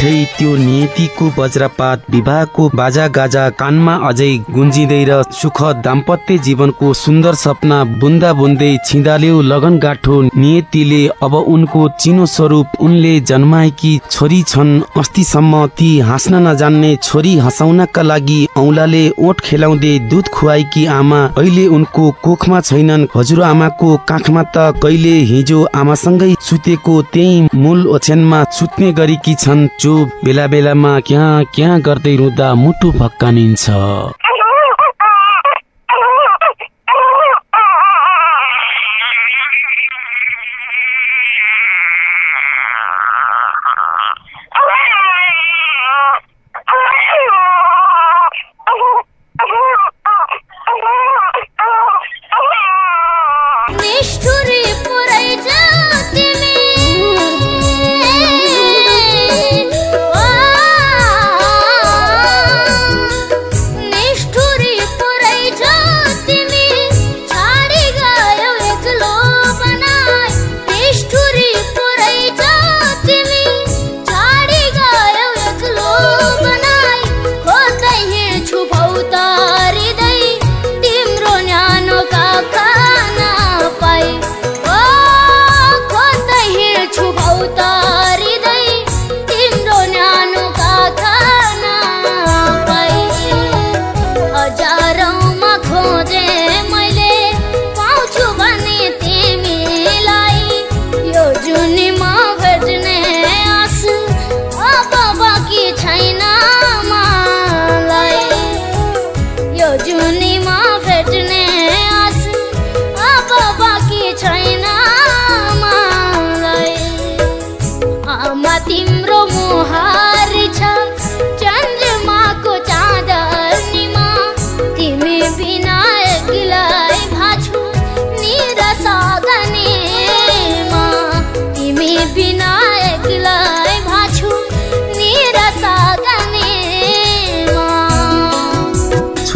त्यो नियतिको वज्रपात विवाहको बाजा गाजा कानमा अझै गुन्जिँदै र सुख दाम्पत्य जीवनको सुन्दर सपना बुन्दा बुन्दै छिँदाल्यो लगन गाठो नियतिले अब उनको चिनो स्वरूप उनले जन्माएकी छोरी छन्। अस्तिसम्म ती हाँस्न नजान्ने छोरी हँसाउनका लागि औलाले ओठ खेलाउँदै दुध खुवाएकी आमा अहिले उनको कोखमा छैनन्। हजुरआमाको काखमा त कहिले हिजो आमासँगै सुतेको त्यही मूल ओछ्यानमा सुत्ने गरेकी छन्। बेला बेलामा क्या क्या गर्दै रुँदा मुटु भक्कानिन्छ।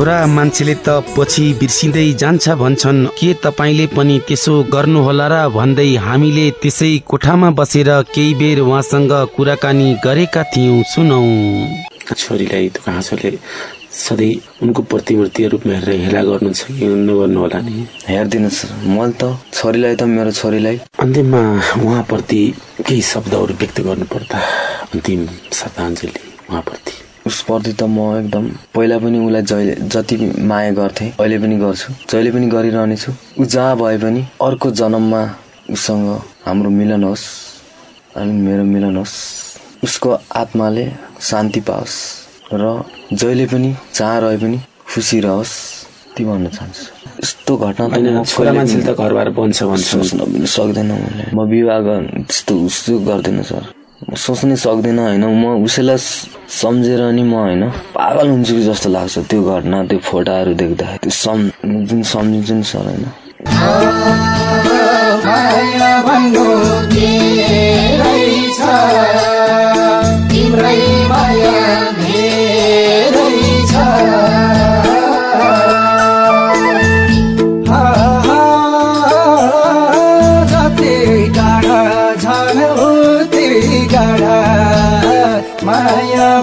छोरा मान्छेले त पछि बिर्सिँदै जान्छ भन्छन्। के तपाईँले पनि त्यसो गर्नुहोला र भन्दै हामीले त्यसै कोठामा बसेर केही बेर उहाँसँग कुराकानी गरेका थियौँ। सुनौ। छोरीलाई हाँसोले सधैँ उनको प्रतिमूर्ति रूपमा हेरेर हेला गर्नुहुन्छ कि नगर्नु होला नि? हेरिदिनुहोस् मैले त छोरीलाई त मेरो छोरीलाई अन्तिममा उहाँप्रति केही शब्दहरू व्यक्त गर्नुपर्दा अन्तिम श्रद्धाञ्जली उहाँप्रति। उसप्रति त म एकदम। पहिला पनि उसलाई जहिले जति माया गर्थेँ अहिले पनि गर्छु। जहिले पनि गरिरहनेछु। ऊ जहाँ भए पनि अर्को जन्ममा उसँग हाम्रो मिलन होस् अनि मेरो मिलन होस्। उसको आत्माले शान्ति पाओस् र जहिले पनि जहाँ रहे पनि खुसी रहोस् ती भन्न चाहन्छु। यस्तो घटना त छोरा मान्छेले त घरबार बन्छ भन्छ। सोच्न पनि सक्दैन म विवाह गर्न त्यस्तो उस्तो गर्दिनँ सर। सोच्नै सक्दिनँ होइन? म उसैलाई सम्झेर नि म होइन? पागल हुन्छु कि जस्तो लाग्छ त्यो घटना त्यो फोटाहरू देख्दाखेरि त्यो सम् जुन सम्झिन्छु नि सर होइन?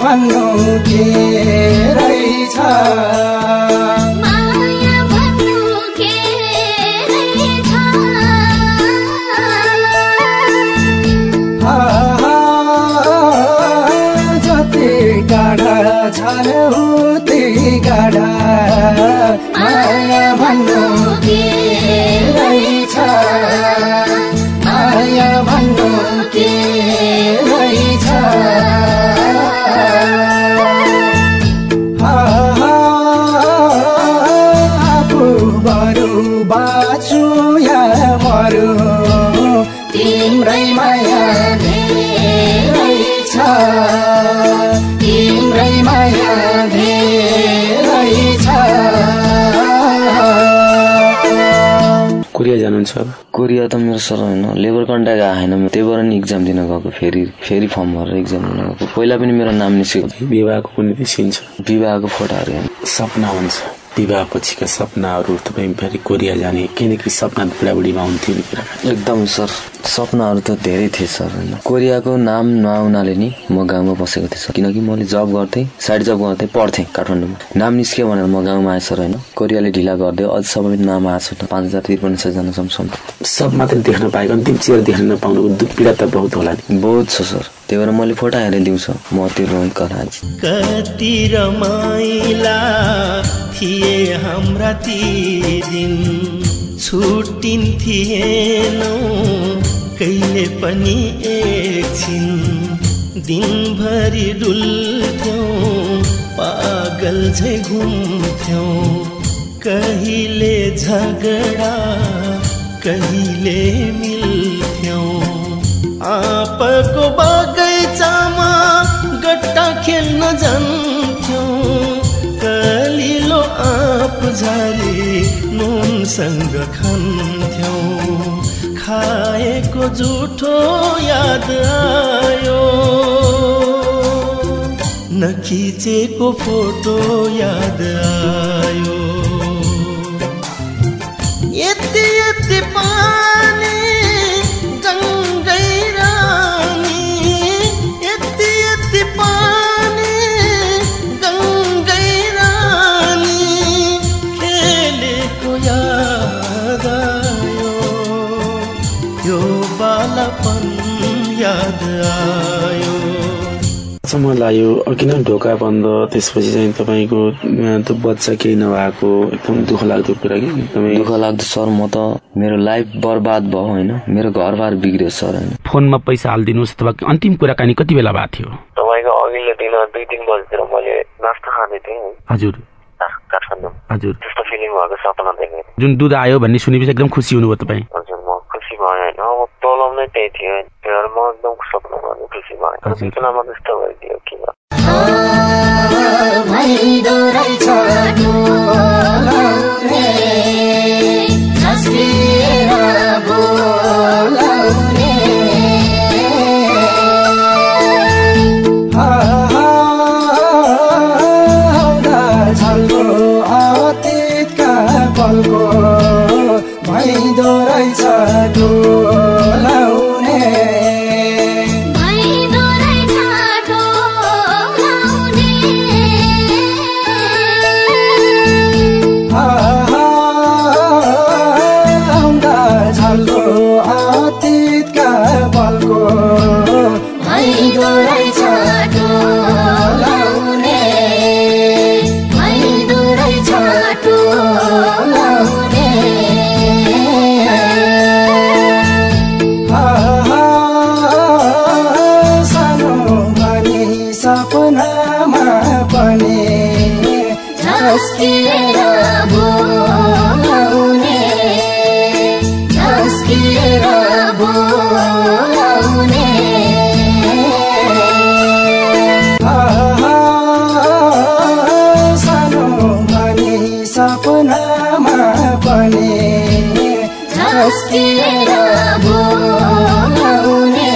भन्नु के रहेछ माया भन्नु के रहेछ जति गाढा माया भन्नु के रहेछ तिम्रै माया धेरै छ। तिम्रै माया धेरै छ। कोरिया जानुहुन्छ अब? कोरिया त मेरो सर होइन लेबर कन्ट्याक्ट आएन। त्यही भएर नि इक्जाम दिन गएको। फेरि फेरि फर्म भरेर इक्जाम दिन गएको। पहिला पनि मेरो नाम निस्केको विवाहको कुनै सिन छ। विवाहको फोटाहरू सपना हुन्छ। विवाह पछिका सपनाहरू तपाईँ फेरि कोरिया जाने केही न केही सपना बुढाबुढीमा हुन्थ्यो नि कुरा एकदम सर सपनाहरू त धेरै थिए सर होइन। कोरियाको नाम नआउनाले नि म गाउँमा बसेको थिएँ सर। किनकि मैले जब गर्थेँ साइड जब गर्थेँ पढ्थेँ काठमाडौँमा। नाम निस्क्यो भनेर म गाउँमा आएँ सर होइन। कोरियाले ढिला गरिदियो। अझ सबै नाम आएको छैन पाँच हजार त्रिपन्न सयजनासम्म सम्म सब मात्र देख्न पाएको अन्तिम चेयर देख्न नपाउनुको दुःख पीडा त बहुत होला नि। बहुत छ सर। त्यही भएर मैले फोटो हेरेर दिउँछ म त्यो रोएँ कराएँ कति रमाइला थिए हाम्रा ती दिन। छुट्टिन्थिएनौ कहिले पनि एकछिन। दिनभरि डुल्थ्यौँ पागल झै घुम्थ्यौँ। कहिले झगडा कहिले मिल्थ्यौँ। आपको बगैँचामा गट्टा खेल्न जान्थ्यौँ झारी नुनसँग खान्थ्यौँ। खाएको जुठो याद आयो। नखिचेको फोटो याद आयो। यति याद आयो। सम्म लाग्यो अघि नै ढोका बन्द? त्यसपछि चाहिँ तपाईँको त्यो बच्चा केही नभएको एकदम दुःख लाग्दो कुरा कि? एकदमै दुःख लाग्दो सर म त मेरो लाइफ बर्बाद भयो होइन? मेरो घरबार बिग्रियो सर होइन? फोनमा पैसा हालिदिनुहोस् अथवा अन्तिम कुराकानी कति बेला भएको थियो? तपाईँको अघिल्लो दिन दुई तिन बजीतिर मैले नास्ता खाँदै थिएँ। है, हजुर काठमाडौँ हजुर। त्यस्तो फिलिङ भएको सपना देखेँ। जुन दुध आयो भन्ने सुनेपछि एकदम खुसी हुनुभयो तपाईँ हजुर म खुसी भएँ होइन अब त्यही थियो म एकदम सपना भन्ने खुसी हजुर। बिचनामा त्यस्तो भइदियो किन भइदो रहेछ बोलाउने सानो भनी सपनामा पनि झस्किएर बोलाउने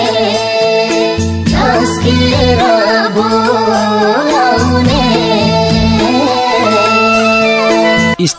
झस्किएर बोलाउने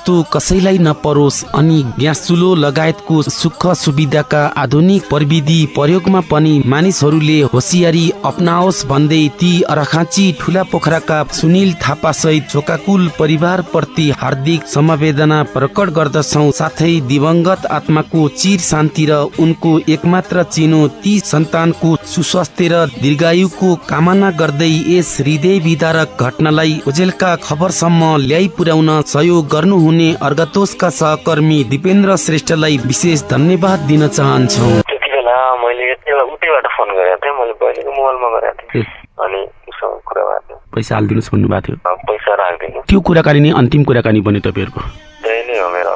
यस्तो कसैलाई नपरोस् अनि ग्यास चुलो लगायतको सुख सुविधाका आधुनिक प्रविधि प्रयोगमा पनि मानिसहरूले होसियारी अपनाओस् भन्दै ती अरखाँची ठुला पोखराका सुनिल थापा सहित छोकाकुल परिवार प्रति हार्दिक समवेदना प्रकट गर्दछौ। साथै दिवंगत आत्माको चिर शान्ति र उनको एकमात्र चिनो ती सन्तानको सुस्वास्थ्य र दीर्घायुको कामना गर्दै यस हृदय विदारक घटनालाई ओजेलका खबरसम्म ल्याइ पुर्याउन सहयोग गर्नुहुने अर्गतोषका सहकर्मी दिपेन्द्र श्रेष्ठलाई विशेष धन्यवाद दिन चाहन्छौ। त्यति बेला मैले उतैबाट फोन गरेको थिएँ। मैले बहिनीको मोबाइलमा गरेको थिएँ। अनि उसँग कुरा भएको थियो। पैसा हालिदिनुहोस् भन्नुभएको थियो। पैसा राखिदिनु त्यो कुराकानी नै अन्तिम कुराकानी बन्यो तपाईँहरूको। त्यही नै हो मेरो।